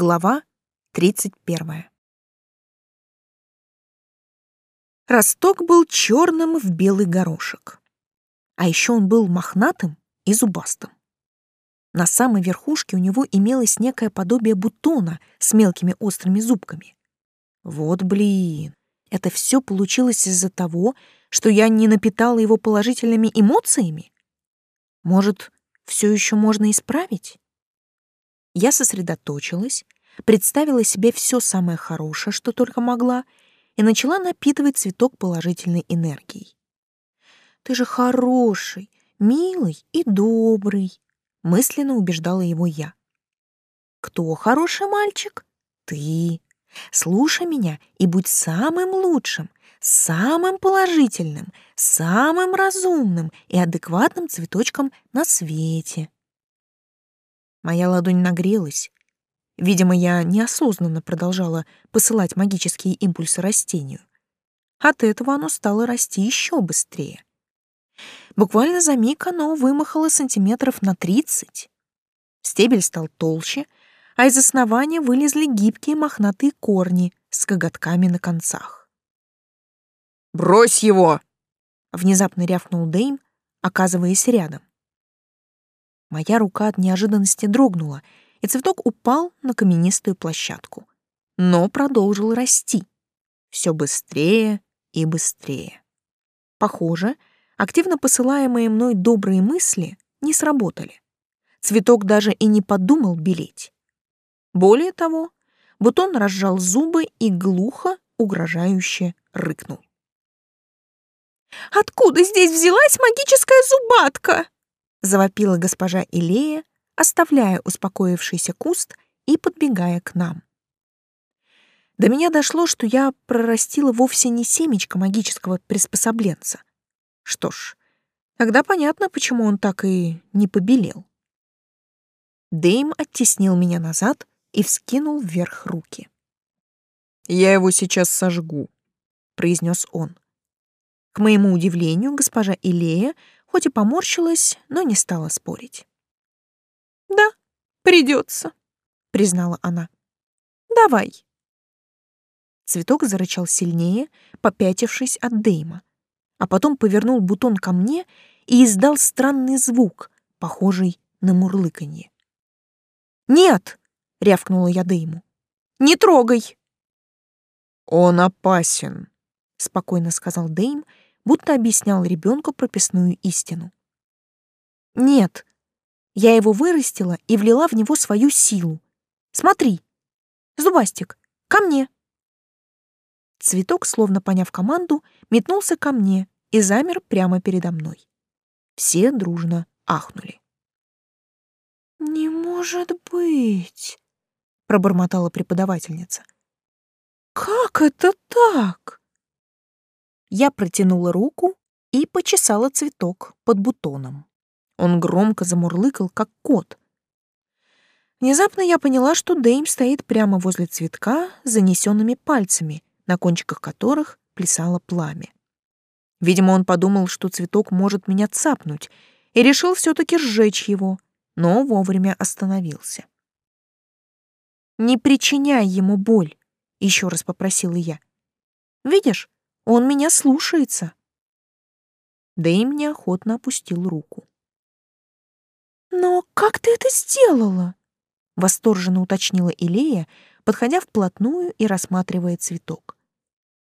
Глава 31. Росток был черным в белый горошек. А еще он был мохнатым и зубастым. На самой верхушке у него имелось некое подобие бутона с мелкими острыми зубками. Вот блин, это все получилось из-за того, что я не напитала его положительными эмоциями? Может, все еще можно исправить? Я сосредоточилась, представила себе все самое хорошее, что только могла, и начала напитывать цветок положительной энергией. «Ты же хороший, милый и добрый», — мысленно убеждала его я. «Кто хороший мальчик? Ты. Слушай меня и будь самым лучшим, самым положительным, самым разумным и адекватным цветочком на свете. Моя ладонь нагрелась. Видимо, я неосознанно продолжала посылать магические импульсы растению. От этого оно стало расти еще быстрее. Буквально за миг оно вымахало сантиметров на тридцать. Стебель стал толще, а из основания вылезли гибкие мохнатые корни с коготками на концах. Брось его!» Внезапно рявкнул Дэйм, оказываясь рядом. Моя рука от неожиданности дрогнула, и цветок упал на каменистую площадку, но продолжил расти. Все быстрее и быстрее. Похоже, активно посылаемые мной добрые мысли не сработали. Цветок даже и не подумал белеть. Более того, бутон разжал зубы и глухо, угрожающе рыкнул. Откуда здесь взялась магическая зубатка? Завопила госпожа Илея, оставляя успокоившийся куст и подбегая к нам. До меня дошло, что я прорастила вовсе не семечко магического приспособленца. Что ж, тогда понятно, почему он так и не побелел. Дэйм оттеснил меня назад и вскинул вверх руки. «Я его сейчас сожгу», — произнес он. К моему удивлению, госпожа Илея хоть и поморщилась, но не стала спорить. «Да, придется», — признала она. «Давай». Цветок зарычал сильнее, попятившись от Дейма, а потом повернул бутон ко мне и издал странный звук, похожий на мурлыканье. «Нет!» — рявкнула я Дейму. «Не трогай!» «Он опасен», — спокойно сказал Дейм будто объяснял ребенку прописную истину. Нет, я его вырастила и влила в него свою силу. Смотри, Зубастик, ко мне. Цветок, словно поняв команду, метнулся ко мне и замер прямо передо мной. Все дружно ахнули. «Не может быть!» — пробормотала преподавательница. «Как это так?» Я протянула руку и почесала цветок под бутоном. Он громко замурлыкал, как кот. Внезапно я поняла, что Дэйм стоит прямо возле цветка с занесенными пальцами, на кончиках которых плясало пламя. Видимо, он подумал, что цветок может меня цапнуть, и решил все-таки сжечь его, но вовремя остановился. «Не причиняй ему боль», — еще раз попросила я. «Видишь, он меня слушается. Дэйм неохотно опустил руку. «Но как ты это сделала?» — восторженно уточнила Илея, подходя вплотную и рассматривая цветок.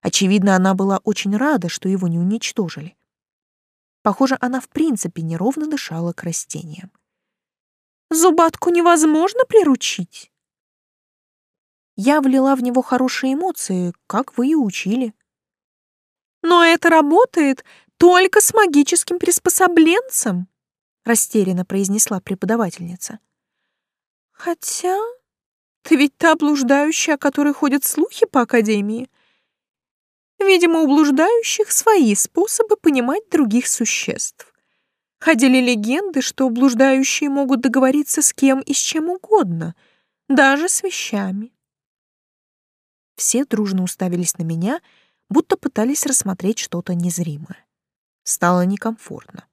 Очевидно, она была очень рада, что его не уничтожили. Похоже, она в принципе неровно дышала к растениям. «Зубатку невозможно приручить?» Я влила в него хорошие эмоции, как вы и учили. Но это работает только с магическим приспособленцем, растерянно произнесла преподавательница. Хотя ты ведь та блуждающая, о которой ходят слухи по академии. Видимо, у блуждающих свои способы понимать других существ. Ходили легенды, что блуждающие могут договориться с кем и с чем угодно, даже с вещами. Все дружно уставились на меня — будто пытались рассмотреть что-то незримое. Стало некомфортно.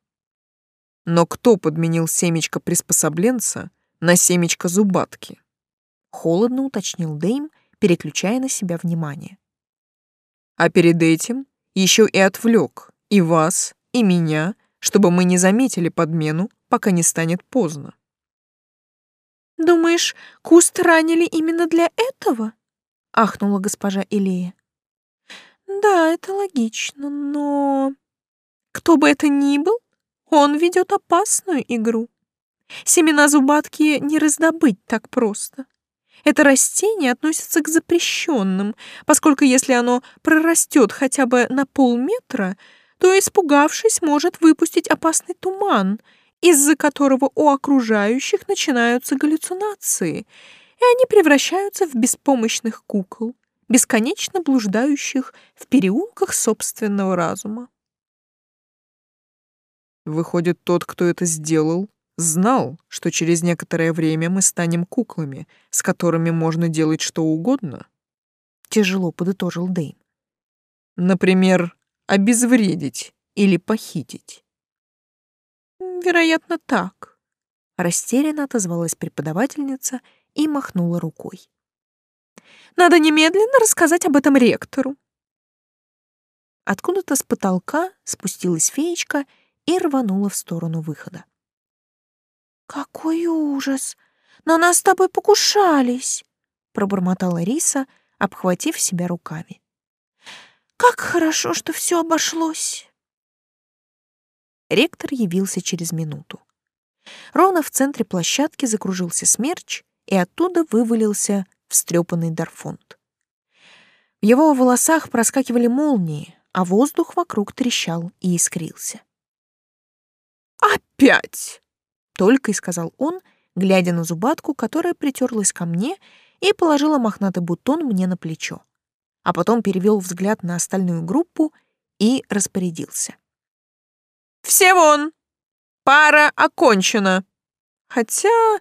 Но кто подменил семечко приспособленца на семечко зубатки? Холодно уточнил Дэйм, переключая на себя внимание. А перед этим еще и отвлек и вас, и меня, чтобы мы не заметили подмену, пока не станет поздно. «Думаешь, куст ранили именно для этого?» — ахнула госпожа Илея. «Да, это логично, но...» «Кто бы это ни был, он ведет опасную игру. Семена зубатки не раздобыть так просто. Это растение относится к запрещенным, поскольку если оно прорастет хотя бы на полметра, то, испугавшись, может выпустить опасный туман, из-за которого у окружающих начинаются галлюцинации, и они превращаются в беспомощных кукол, бесконечно блуждающих в переулках собственного разума. Выходит, тот, кто это сделал, знал, что через некоторое время мы станем куклами, с которыми можно делать что угодно? Тяжело подытожил Дэйм. Например, обезвредить или похитить. Вероятно, так. Растерянно отозвалась преподавательница и махнула рукой. Надо немедленно рассказать об этом ректору. Откуда-то с потолка спустилась феечка и рванула в сторону выхода. «Какой ужас! На нас с тобой покушались!» пробормотала Риса, обхватив себя руками. «Как хорошо, что все обошлось!» Ректор явился через минуту. Ровно в центре площадки закружился смерч, и оттуда вывалился встрепанный Дарфонд. В его волосах проскакивали молнии, а воздух вокруг трещал и искрился. «Опять!» только и сказал он, глядя на зубатку, которая притерлась ко мне и положила мохнатый бутон мне на плечо. А потом перевел взгляд на остальную группу и распорядился. «Все вон! Пара окончена! Хотя,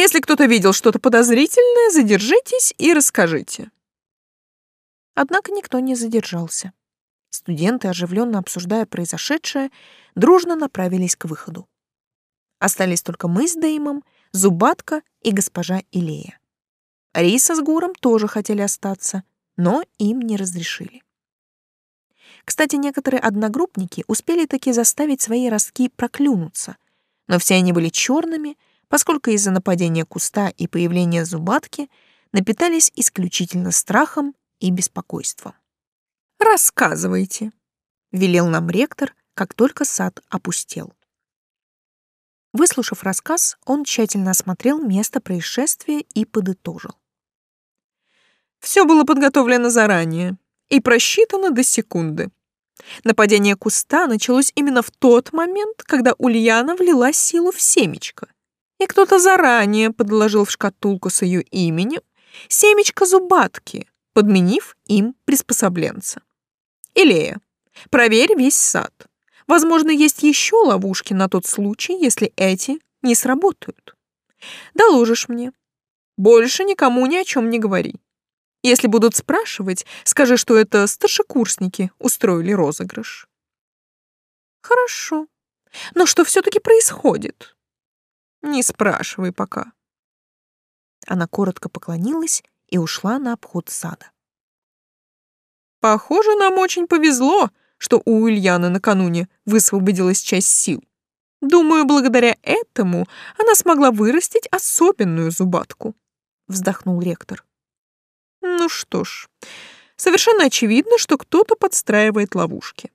если кто-то видел что-то подозрительное, задержитесь и расскажите». Однако никто не задержался. Студенты, оживленно обсуждая произошедшее, дружно направились к выходу. Остались только мы с Деймом, Зубатка и госпожа Илея. Риса с Гуром тоже хотели остаться, но им не разрешили. Кстати, некоторые одногруппники успели таки заставить свои ростки проклюнуться, но все они были черными, поскольку из-за нападения куста и появления зубатки напитались исключительно страхом и беспокойством. «Рассказывайте», — велел нам ректор, как только сад опустел. Выслушав рассказ, он тщательно осмотрел место происшествия и подытожил. Все было подготовлено заранее и просчитано до секунды. Нападение куста началось именно в тот момент, когда Ульяна влила силу в семечко. И кто-то заранее подложил в шкатулку с ее именем семечко зубатки, подменив им приспособленца. Илея, проверь весь сад. Возможно, есть еще ловушки на тот случай, если эти не сработают. Доложишь мне. Больше никому ни о чем не говори. Если будут спрашивать, скажи, что это старшекурсники устроили розыгрыш. Хорошо. Но что все-таки происходит? Не спрашивай пока. Она коротко поклонилась и ушла на обход сада. Похоже, нам очень повезло, что у Ульяны накануне высвободилась часть сил. Думаю, благодаря этому она смогла вырастить особенную зубатку, вздохнул ректор. Ну что ж, совершенно очевидно, что кто-то подстраивает ловушки.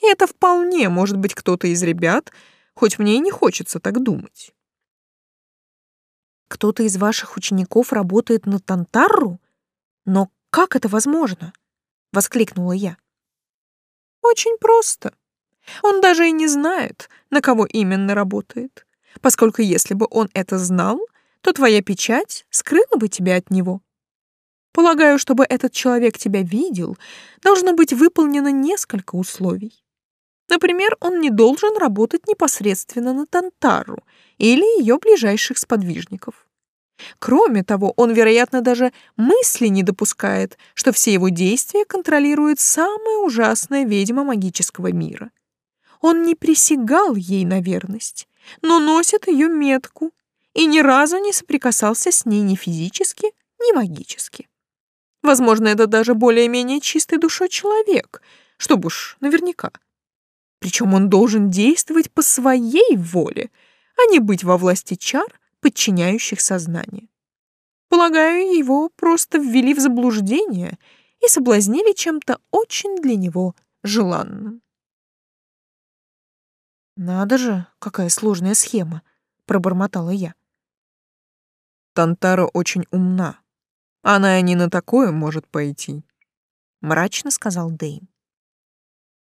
И это вполне может быть кто-то из ребят, хоть мне и не хочется так думать. Кто-то из ваших учеников работает на Тантарру? Но как это возможно? воскликнула я. Очень просто. Он даже и не знает, на кого именно работает, поскольку если бы он это знал, то твоя печать скрыла бы тебя от него. Полагаю, чтобы этот человек тебя видел, должно быть выполнено несколько условий. Например, он не должен работать непосредственно на Тантару или ее ближайших сподвижников. Кроме того, он, вероятно, даже мысли не допускает, что все его действия контролирует самая ужасная ведьма магического мира. Он не присягал ей на верность, но носит ее метку и ни разу не соприкасался с ней ни физически, ни магически. Возможно, это даже более-менее чистой душой человек, чтобы уж наверняка. Причем он должен действовать по своей воле, а не быть во власти чар, подчиняющих сознание. Полагаю, его просто ввели в заблуждение и соблазнили чем-то очень для него желанным. «Надо же, какая сложная схема», — пробормотала я. «Тантара очень умна. Она и не на такое может пойти», — мрачно сказал Дэйм.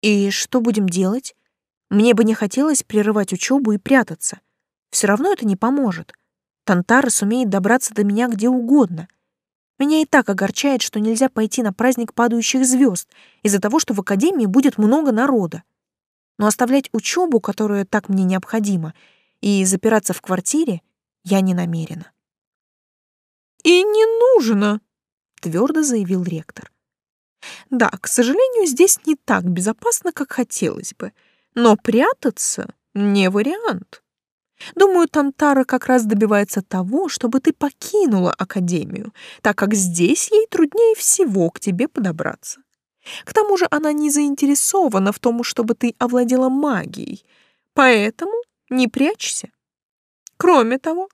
«И что будем делать? Мне бы не хотелось прерывать учебу и прятаться. Все равно это не поможет. Тантара сумеет добраться до меня где угодно. Меня и так огорчает, что нельзя пойти на праздник падающих звезд из-за того, что в академии будет много народа. Но оставлять учебу, которая так мне необходима, и запираться в квартире я не намерена. «И не нужно», — твердо заявил ректор. «Да, к сожалению, здесь не так безопасно, как хотелось бы, но прятаться не вариант». Думаю, Тантара как раз добивается того, чтобы ты покинула Академию, так как здесь ей труднее всего к тебе подобраться. К тому же она не заинтересована в том, чтобы ты овладела магией, поэтому не прячься. Кроме того,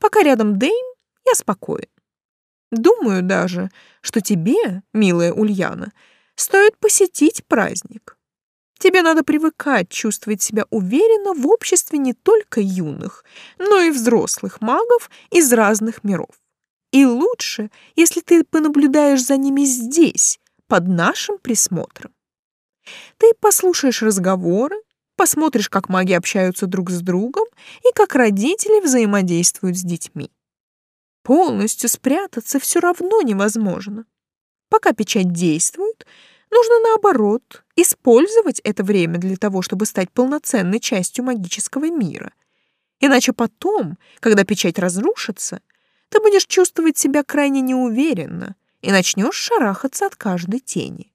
пока рядом Дейм, я спокоен. Думаю даже, что тебе, милая Ульяна, стоит посетить праздник. Тебе надо привыкать чувствовать себя уверенно в обществе не только юных, но и взрослых магов из разных миров. И лучше, если ты понаблюдаешь за ними здесь, под нашим присмотром. Ты послушаешь разговоры, посмотришь, как маги общаются друг с другом и как родители взаимодействуют с детьми. Полностью спрятаться все равно невозможно. Пока печать действует, Нужно, наоборот, использовать это время для того, чтобы стать полноценной частью магического мира. Иначе потом, когда печать разрушится, ты будешь чувствовать себя крайне неуверенно и начнешь шарахаться от каждой тени.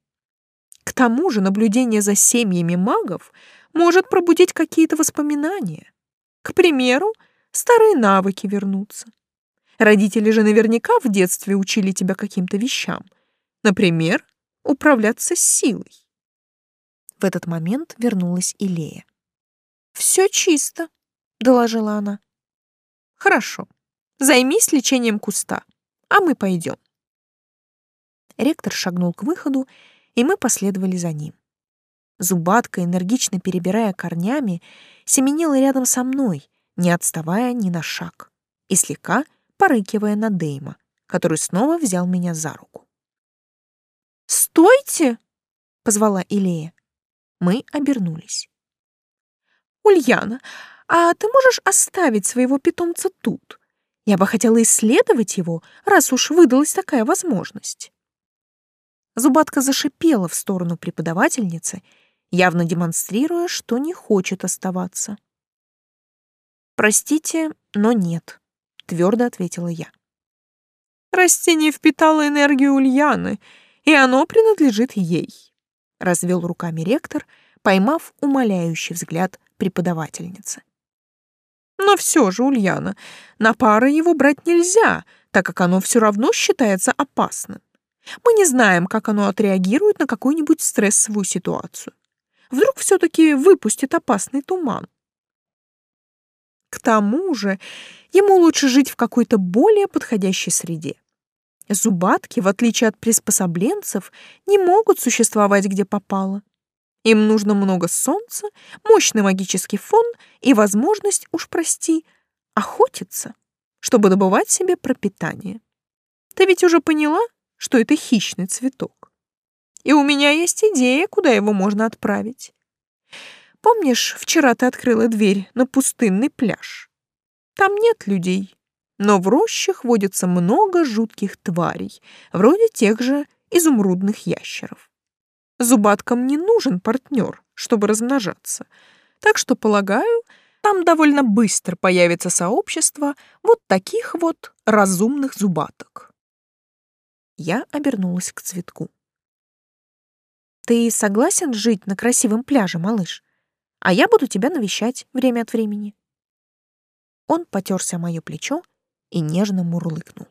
К тому же наблюдение за семьями магов может пробудить какие-то воспоминания. К примеру, старые навыки вернутся. Родители же наверняка в детстве учили тебя каким-то вещам. Например, управляться силой. В этот момент вернулась Илея. «Все чисто», — доложила она. «Хорошо. Займись лечением куста, а мы пойдем». Ректор шагнул к выходу, и мы последовали за ним. Зубатка, энергично перебирая корнями, семенила рядом со мной, не отставая ни на шаг, и слегка порыкивая на Дейма, который снова взял меня за руку. «Стойте!» — позвала Илея. Мы обернулись. «Ульяна, а ты можешь оставить своего питомца тут? Я бы хотела исследовать его, раз уж выдалась такая возможность». Зубатка зашипела в сторону преподавательницы, явно демонстрируя, что не хочет оставаться. «Простите, но нет», — твердо ответила я. «Растение впитало энергию Ульяны и оно принадлежит ей», — развел руками ректор, поймав умоляющий взгляд преподавательницы. «Но все же, Ульяна, на пары его брать нельзя, так как оно все равно считается опасным. Мы не знаем, как оно отреагирует на какую-нибудь стрессовую ситуацию. Вдруг все-таки выпустит опасный туман. К тому же ему лучше жить в какой-то более подходящей среде. Зубатки, в отличие от приспособленцев, не могут существовать где попало. Им нужно много солнца, мощный магический фон и возможность, уж прости, охотиться, чтобы добывать себе пропитание. Ты ведь уже поняла, что это хищный цветок? И у меня есть идея, куда его можно отправить. Помнишь, вчера ты открыла дверь на пустынный пляж? Там нет людей, но в рощах водится много жутких тварей, вроде тех же изумрудных ящеров. Зубаткам не нужен партнер, чтобы размножаться, так что, полагаю, там довольно быстро появится сообщество вот таких вот разумных зубаток. Я обернулась к цветку. «Ты согласен жить на красивом пляже, малыш? А я буду тебя навещать время от времени». Он потерся мое плечо и нежно мурлыкнул.